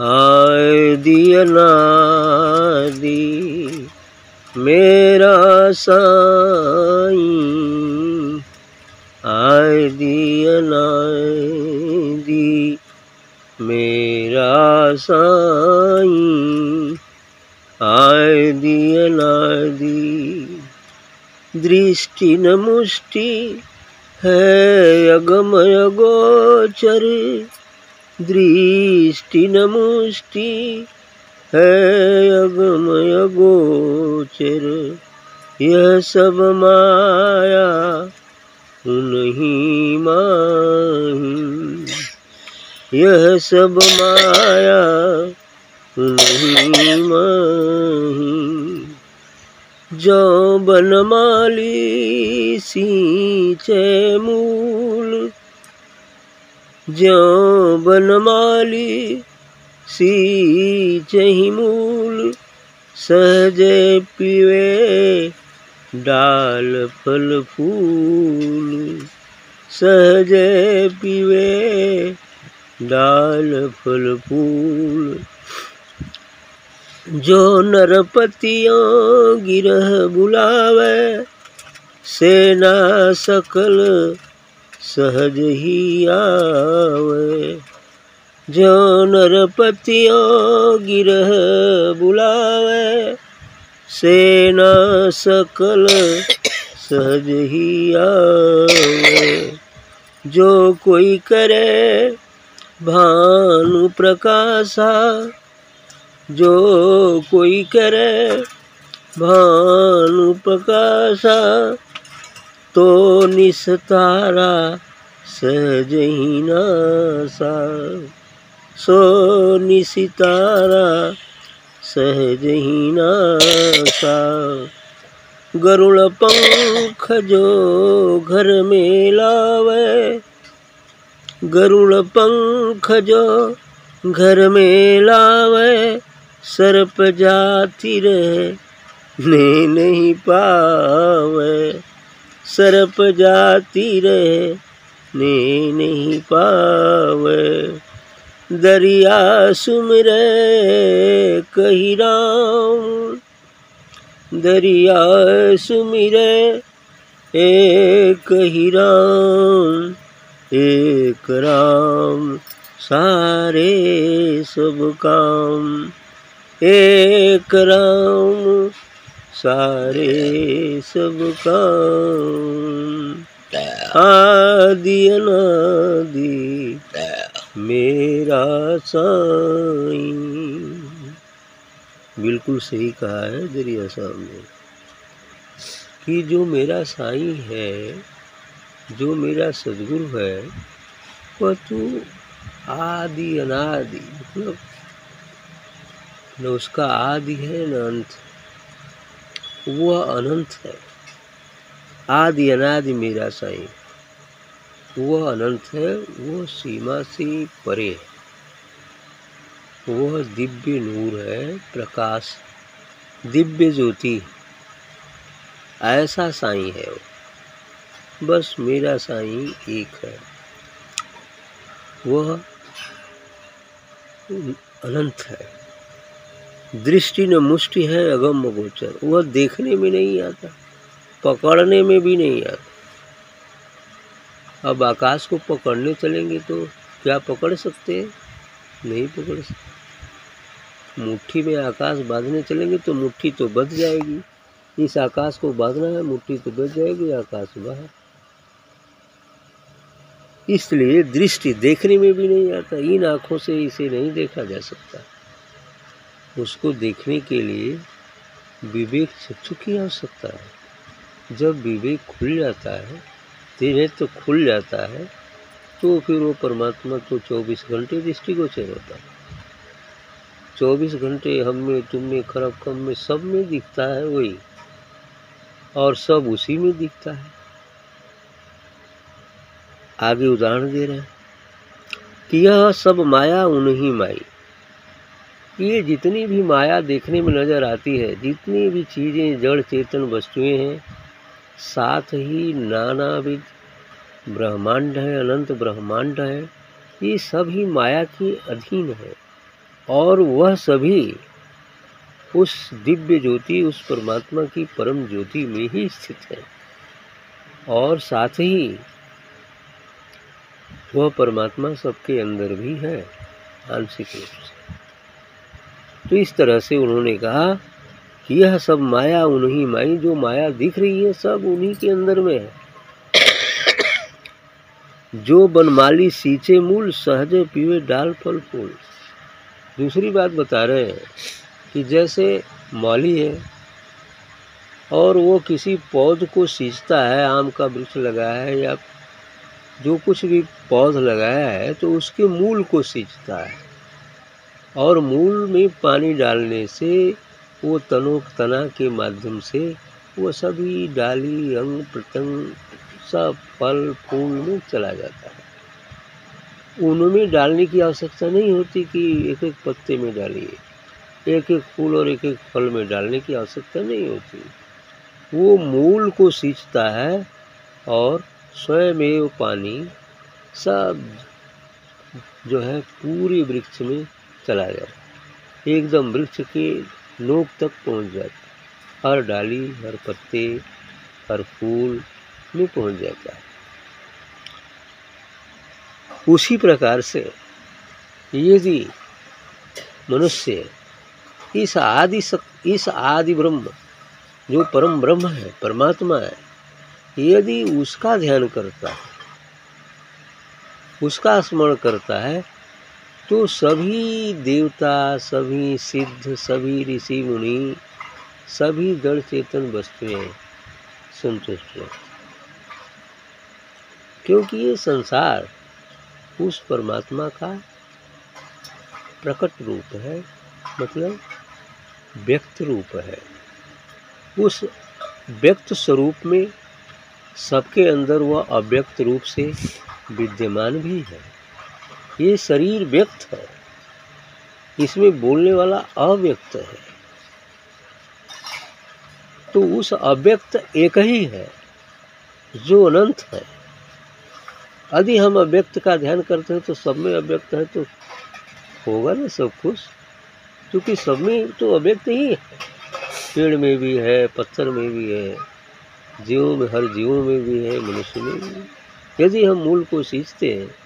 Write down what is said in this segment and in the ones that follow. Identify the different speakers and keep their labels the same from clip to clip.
Speaker 1: आय दियना दी मेरा साई। आय दियना दी मेरा साई। आय दियना दी दृष्टि न मुष्टि है अगमय गोचर दृष्टि नमुष्टि है अगमय गोचर। यह सब माया नहीं माही। यह सब माया नहीं माही। जो बनमाली, सींचे मूल जो बनमाली सींचे मूल, सहजे पीवे, डाल फल फूल। सहजे पीवे, डाल फल फूल। जो नरपतियों गिरह बुलावे सेना सकल सहज ही आवे। जो नरपतियों गिरह बुलावे सेना सकल सहज ही आवे। जो कोई करे भानु प्रकाशा, जो कोई करे भानु प्रकाशा तो निस्तारा ही नासा सो। निसितारा सहज ही नासा गरुड़ पंख जो घर में लावे, गरुड़ पंख जो घर में लावे, सर्प जाति रहे नहीं पावे। सर्प जाति रहे, ने नहीं पावे। दरिया सुमरे, कही राम। दरिया सुमिरे एक ही राम। एक राम, सारे सब काम। एक राम सारे सब काम। आदि अनादि मेरा साईं। बिल्कुल सही कहा है दरिया साहब ने कि जो मेरा साई है जो मेरा सदगुरु है वह तो आदि अनादि मतलब न उसका आदि है न अंत। वह अनंत है। आदि अनादि मेरा साई वह अनंत है वह सीमा से परे है। वह दिव्य नूर है, प्रकाश, दिव्य ज्योति। ऐसा साई है वो। बस मेरा साई एक है। वह अनंत है। दृष्टि न मुष्टि है, अगम गोचर। वह देखने में नहीं आता, पकड़ने में भी नहीं आता। अब आकाश को पकड़ने चलेंगे तो क्या पकड़ सकते हैं? नहीं पकड़ सकते। मुट्ठी में आकाश बांधने चलेंगे तो मुट्ठी तो बच जाएगी। इस आकाश को बांधना है, मुट्ठी तो बच जाएगी, आकाश बाहर। इसलिए दृष्टि देखने में भी नहीं आता, इन आँखों से इसे नहीं देखा जा सकता। उसको देखने के लिए विवेक चक्षु की आवश्यकता है। जब विवेक खुल जाता है तेरे तो खुल जाता है तो फिर वो परमात्मा तो 24 घंटे दृष्टिगोचर होता है। 24 घंटे हम में, तुम में, खरब कम में सब में दिखता है वही, और सब उसी में दिखता है। आगे उदाहरण दे रहे हैं। कि यह सब माया उन्हीं माई। ये जितनी भी माया देखने में नज़र आती है, जितनी भी चीज़ें, जड़ चेतन वस्तुएँ हैं, साथ ही नानाविध ब्रह्मांड है, अनंत ब्रह्मांड है, ये सभी माया के अधीन है। और वह सभी उस दिव्य ज्योति, उस परमात्मा की परम ज्योति में ही स्थित है। और साथ ही वह परमात्मा सबके अंदर भी है, आंशिक रूप से। तो इस तरह से उन्होंने कहा कि यह सब माया उन्हीं माई, जो माया दिख रही है, सब उन्हीं के अंदर में है। जो बनमाली सींचे मूल, सहजे पीवे डाल फल फूल। दूसरी बात बता रहे हैं कि जैसे मौली है और वो किसी पौध को सींचता है, आम का वृक्ष लगाया है या जो कुछ भी पौध लगाया है तो उसके मूल को सींचता है। और मूल में पानी डालने से, वो तनोक तना के माध्यम से, वो सभी डाली, अंग, प्रत्यंग सब फल, फूल में चला जाता है। उनमें डालने की आवश्यकता नहीं होती कि एक एक पत्ते में डालिए। एक एक फूल और एक एक फल में डालने की आवश्यकता नहीं होती। वो मूल को सींचता है और स्वयं पानी सब जो है पूरे वृक्ष में चला जाता एकदम वृक्ष के नोक तक पहुँच जाता। हर डाली, हर पत्ते, हर फूल में पहुँच जाता। है उसी प्रकार से यदि मनुष्य, इस आदि इस आदि ब्रह्म, जो परम ब्रह्म है, परमात्मा है, यदि उसका ध्यान करता है, उसका स्मरण करता है तो सभी देवता, सभी सिद्ध, सभी ऋषि मुनि, सभी दृढ़ चेतन वस्तुएँ संतुष्ट हैं। क्योंकि ये संसार उस परमात्मा का प्रकट रूप है मतलब व्यक्त रूप है। उस व्यक्त स्वरूप में सबके अंदर वह अव्यक्त रूप से विद्यमान भी है। ये शरीर व्यक्त है। इसमें बोलने वाला अव्यक्त है। तो उस अव्यक्त एक ही है, जो अनंत है। यदि हम अव्यक्त का ध्यान करते हैं तो सब में अव्यक्त है तो होगा ना सब कुछ। क्योंकि सब में तो अव्यक्त ही है। पेड़ में भी है, पत्थर में भी है, जीवों में, हर जीवों में भी है, मनुष्य में भी यदि हम मूल को सींचते हैं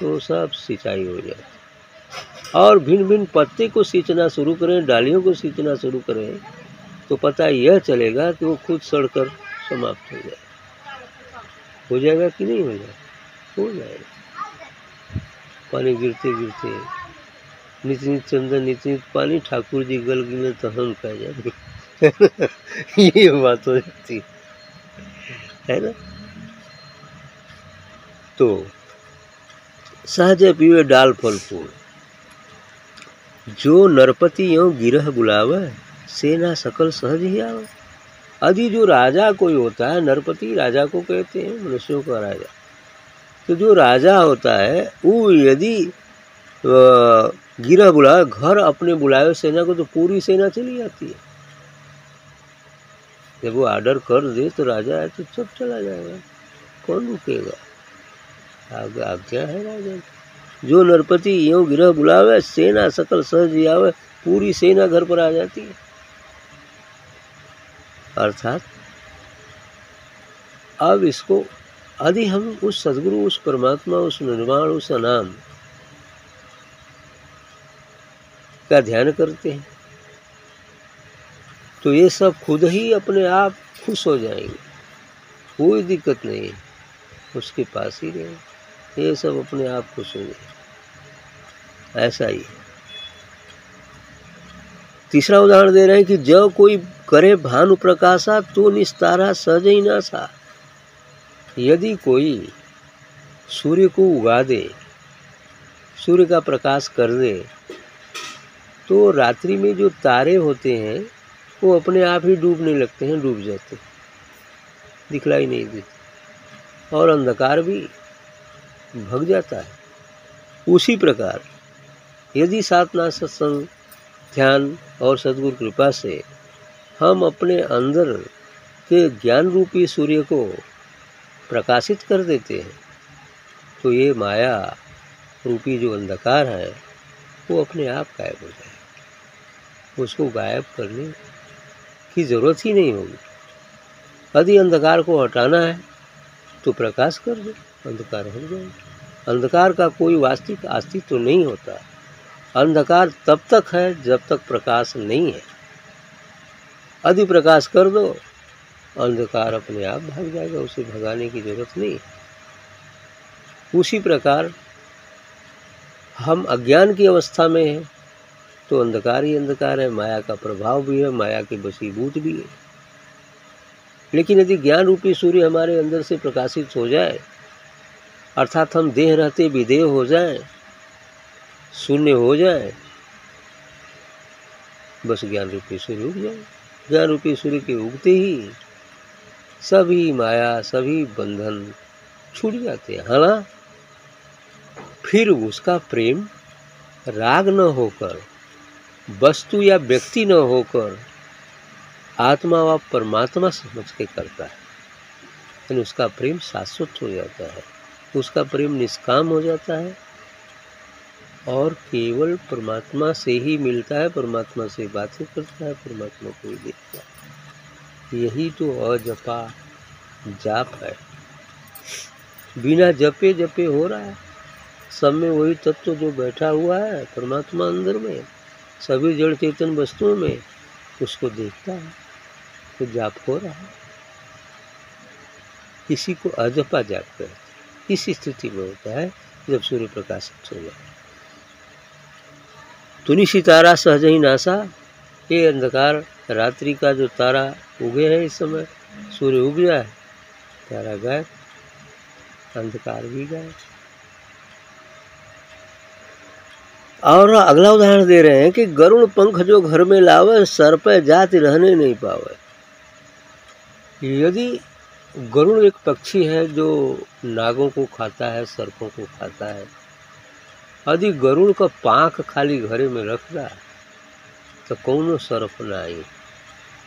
Speaker 1: तो सब सिंचाई हो जाती। और भिन्न भिन्न पत्ते को सींचना शुरू करें, डालियों को सींचना शुरू करें तो पता यह चलेगा कि वो खुद सड़कर समाप्त हो जाए। हो जाएगा कि नहीं हो जाएगा हो जाएगा। पानी गिरते गिरते नित नित चंदन नित नित पानी ठाकुर जी गल गिले तो हम कह जाएँगे। ये बात हो जाती है ना? तो सहज पीवे डाल फल फूल। जो नरपति यो गिरह बुलावे, सेना सकल सहज ही आवे। यदि जो राजा कोई होता है, नरपति राजा को कहते हैं, मनुष्यों का राजा। तो जो राजा होता है वो यदि गिरह बुलाए घर अपने बुलाए सेना को तो पूरी सेना चली जाती है। जब वो आर्डर कर दे तो राजा है तो सब चला जाएगा। कौन रुकेगा? आज्ञा है राजा। जो नरपति यो गिरह बुलावे, सेना सकल सहज आवे पूरी सेना घर पर आ जाती है। अर्थात, अब इसको यदि हम उस सदगुरु, उस परमात्मा, उस निर्माण उस अनाम का ध्यान करते हैं। तो ये सब खुद ही अपने आप खुश हो जाएँगे। कोई दिक्कत नहीं उसके पास ही रहे। ये सब अपने आप को हो जाए ऐसा ही तीसरा उदाहरण दे रहे हैं कि जब कोई करे भानु प्रकाशा तो निस्तारा सहज ही ना सा। यदि कोई सूर्य को उगा दे, सूर्य का प्रकाश कर दे तो रात्रि में जो तारे होते हैं, वो अपने आप ही डूबने लगते हैं, डूब जाते हैं। दिखलाई नहीं देते। और अंधकार भी। भग जाता है। उसी प्रकार, यदि साधना, सत्संग, ध्यान और सदगुरु कृपा से हम अपने अंदर के ज्ञान रूपी सूर्य को प्रकाशित कर देते हैं तो ये माया रूपी जो अंधकार है, वो अपने आप गायब हो जाएगा। उसको गायब करने की ज़रूरत ही नहीं होगी। यदि अंधकार को हटाना है तो प्रकाश कर दो, अंधकार हट जाएगा। अंधकार का कोई वास्तविक अस्तित्व तो नहीं होता। अंधकार तब तक है जब तक प्रकाश नहीं है। यदि प्रकाश कर दो, अंधकार अपने आप भाग जाएगा, उसे भगाने की ज़रूरत नहीं उसी प्रकार हम अज्ञान की अवस्था में हैं तो अंधकार ही अंधकार है, माया का प्रभाव भी है, माया के बसीभूत भी है। लेकिन यदि ज्ञान रूपी सूर्य हमारे अंदर से प्रकाशित हो जाए अर्थात हम देह रहते विदेह हो जाएँ, शून्य हो जाए बस ज्ञान रूपी सूर्य उग जाए। ज्ञान रूपी सूर्य के उगते ही सभी माया सभी बंधन छूट जाते हैं। हाँ फिर उसका प्रेम राग न होकर वस्तु या व्यक्ति न होकर आत्मा व परमात्मा समझ के करता है। लेकिन उसका प्रेम शाश्वत हो जाता है। उसका प्रेम निष्काम हो जाता है और केवल परमात्मा से ही मिलता है, परमात्मा से बातें करता है, परमात्मा को ही देखता है। यही तो अजपा जाप है। बिना जपे जपे हो रहा है। सब में वही तत्व जो बैठा हुआ है, परमात्मा अंदर में, सभी जड़ चेतन वस्तुओं में, उसको देखता है तो जाप हो रहा है। किसी को अजपा जाप कहते इस स्थिति में होता है जब सूर्य प्रकाशित हो जाए तुनि सितारा सहज ही नासा ये अंधकार रात्रि का जो तारा उगे है इस समय, सूर्य उग गया है, तारा गायब अंधकार भी गायब और अगला उदाहरण दे रहे हैं कि गरुण पंख जो घर में लावे, सर पर जाति रहने नहीं पावे। यदि गरुड़ एक पक्षी है जो नागों को खाता है, सर्पों को खाता है। यदि गरुड़ का पाँख खाली घरे में रखदा तो कौनो सर्प ना आई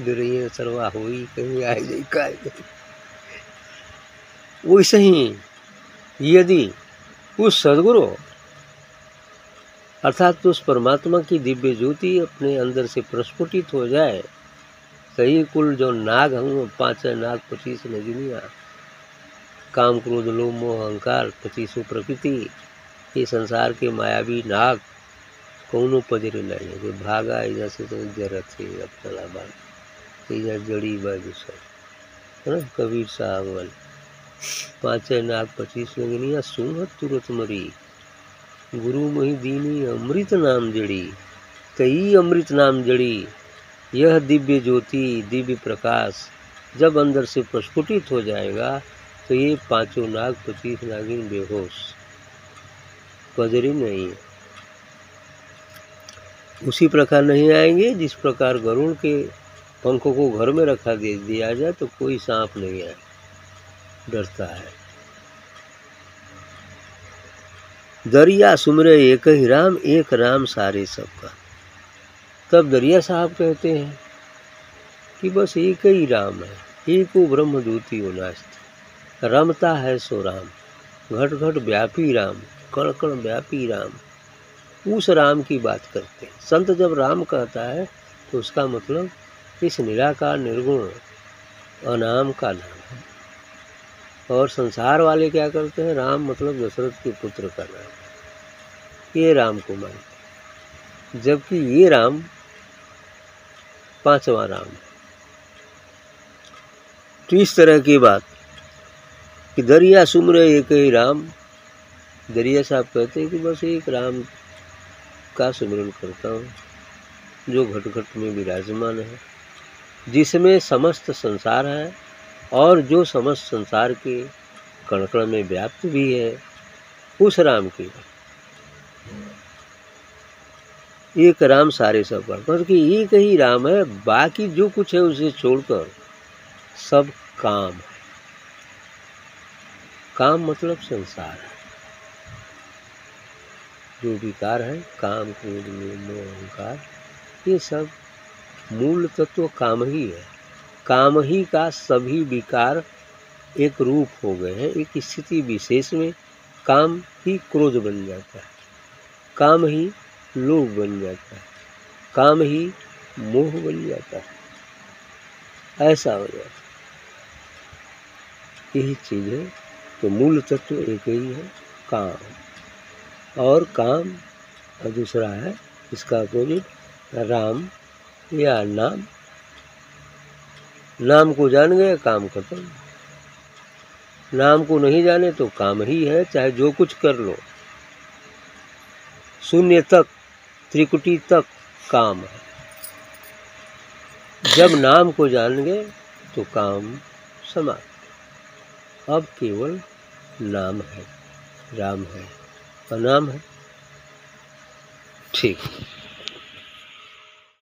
Speaker 1: गिरिए सरवा हुई, कहीं आई नहीं का वैसे ही यदि उस सदगुरु अर्थात उस परमात्मा की दिव्य ज्योति अपने अंदर से प्रस्फुटित हो जाए सही कुल जो नाग हम पाँच नाग पच्चीस नजनिया काम क्रोध, लोभ, मोह, अहंकार पच्चीसों प्रकृति ये संसार के मायावी नाग कौनो पजरे नहीं है? भागा, इधर से तो जरत अब चला बाग इधर जड़ी बाजू सब, है ना? कबीर साहब वाले। पाँच नाग पच्चीस लगनिया सुनत तुरंत मरी। गुरु मही दीनी अमृत नाम जड़ी, कई अमृत नाम जड़ी। यह दिव्य ज्योति, दिव्य प्रकाश जब अंदर से प्रस्फुटित हो जाएगा तो ये पाँचों नाग पच्चीस नागिन बेहोश। कजरी नहीं। उसी प्रकार नहीं आएँगे, जिस प्रकार गरुड़ के पंखों को घर में रखा दे दिया जाए तो कोई सांप नहीं आए डरता है। दरिया सुमरे एक ही राम, एक राम सारे सबका। तब दरिया साहब कहते हैं कि बस एक ही राम है, एक ब्रह्म ज्योति नास्त। रमता है सो राम, घट घट व्यापी राम, कण कण व्यापी राम। उस राम की बात करते हैं। संत जब राम कहता है तो उसका मतलब इस निराकार निर्गुण अनाम का नाम है। और संसार वाले क्या करते हैं? राम मतलब दशरथ के पुत्र का नाम। ये राम को मानते जबकि ये राम पांचवा राम। तो इस तरह की बात कि दरिया सुमरे एक ही राम। दरिया साहब कहते हैं कि बस एक राम का सुमरन करता हूँ, जो घट घट में विराजमान है, जिसमें समस्त संसार है और जो समस्त संसार के कणकण में व्याप्त भी है, उस राम की। एक राम सारे सब पर। क्योंकि एक ही राम है, बाकी जो कुछ है उसे छोड़कर सब काम है। काम मतलब संसार है। जो विकार है, काम, क्रोध मोह, अहंकार, ये सब मूल तत्व काम ही है। काम ही का सभी विकार एक रूप हो गए हैं, एक स्थिति विशेष में काम ही क्रोध बन जाता है। काम ही लोभ बन जाता है। काम ही मोह बन जाता है। ऐसा हो जाता है। यही चीज़ है। तो मूल तत्व एक ही है, काम। और काम और दूसरा है, इसका अपोजिट राम या नाम। नाम को जान गए, काम खत्म। नाम को नहीं जाने तो काम ही है, चाहे जो कुछ कर लो। शून्य तक त्रिकुटी तक काम है। जब नाम को जान गए तो काम समाप्त। अब केवल नाम है, राम है और नाम है। ठीक।